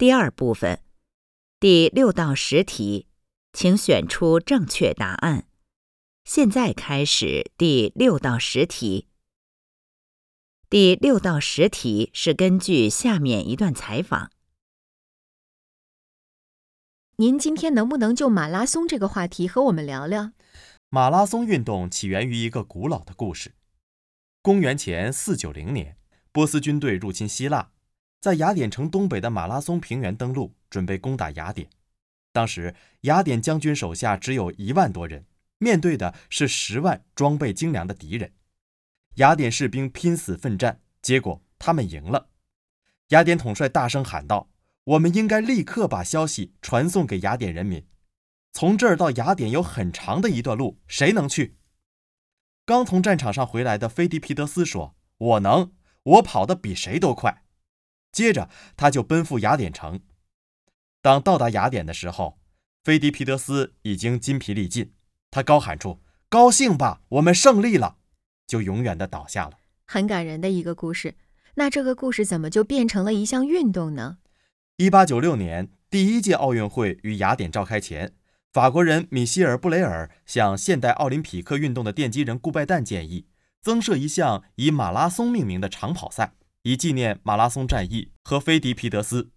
第二部分，第六到十题，请选出正确答案。现在开始第六到十题。第六到十题是根据下面一段采访。您今天能不能就马拉松这个话题和我们聊聊？马拉松运动起源于一个古老的故事。公元前四九零年，波斯军队入侵希腊，在雅典城东北的马拉松平原登陆，准备攻打雅典。当时，雅典将军手下只有一万多人，面对的是十万装备精良的敌人。雅典士兵拼死奋战，结果他们赢了。雅典统帅大声喊道：“我们应该立刻把消息传送给雅典人民。从这儿到雅典有很长的一段路，谁能去？”刚从战场上回来的菲迪皮德斯说：“我能，我跑得比谁都快。”接着他就奔赴雅典城。当到达雅典的时候，菲迪皮德斯已经筋疲力尽，他高喊出：“高兴吧，我们胜利了！”就永远的倒下了，很感人的一个故事。那这个故事怎么就变成了一项运动呢？一八九六年，第一届奥运会于雅典召开前，法国人米歇尔·布雷尔向现代奥林匹克运动的奠基人顾拜旦建议，增设一项以马拉松命名的长跑赛，以纪念马拉松战役和菲迪皮德斯。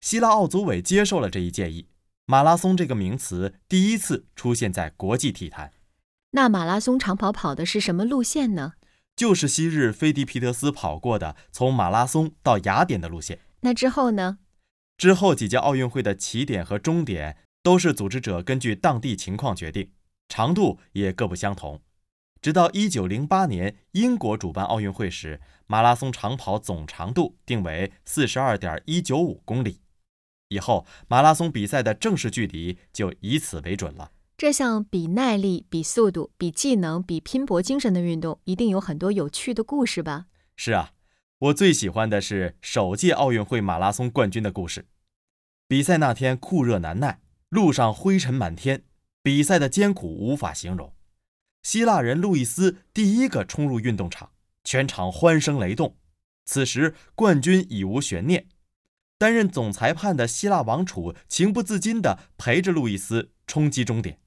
希腊奥组委接受了这一建议，马拉松这个名词第一次出现在国际体坛。那马拉松长跑跑的是什么路线呢？就是昔日菲迪皮德斯跑过的从马拉松到雅典的路线。那之后呢？之后几届奥运会的起点和终点都是组织者根据当地情况决定，长度也各不相同。直到1908年英国主办奥运会时，马拉松长跑总长度定为42.195公里，以后马拉松比赛的正式距离就以此为准了。这项比耐力、比速度、比技能、比拼搏精神的运动，一定有很多有趣的故事吧？是啊，我最喜欢的是首届奥运会马拉松冠军的故事。比赛那天酷热难耐，路上灰尘满天，比赛的艰苦无法形容。希腊人路易斯第一个冲入运动场，全场欢声雷动。此时冠军已无悬念。担任总裁判的希腊王储情不自禁地陪着路易斯冲击终点。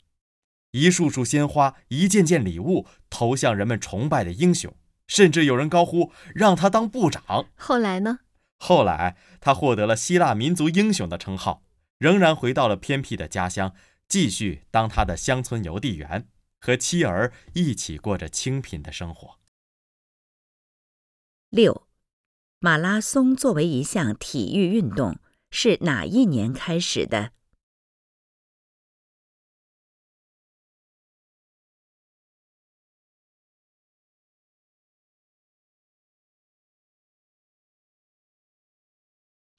一束束鲜花，一件件礼物投向人们崇拜的英雄，甚至有人高呼让他当部长。后来呢？后来他获得了希腊民族英雄的称号，仍然回到了偏僻的家乡，继续当他的乡村邮递员，和妻儿一起过着清贫的生活。六，马拉松作为一项体育运动是哪一年开始的？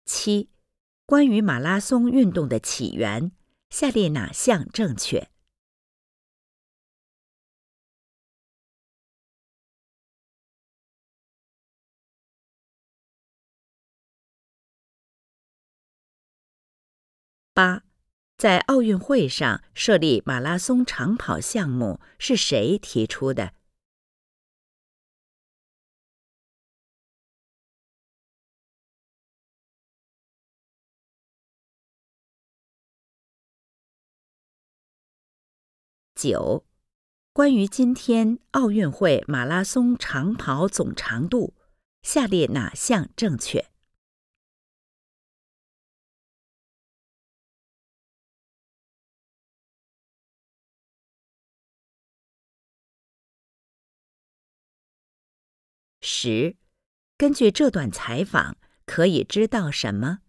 七，关于马拉松运动的起源，下列哪项正确？八，在奥运会上设立马拉松长跑项目是谁提出的？九，关于今天奥运会马拉松长跑总长度，下列哪项正确？十，根据这段采访，可以知道什么？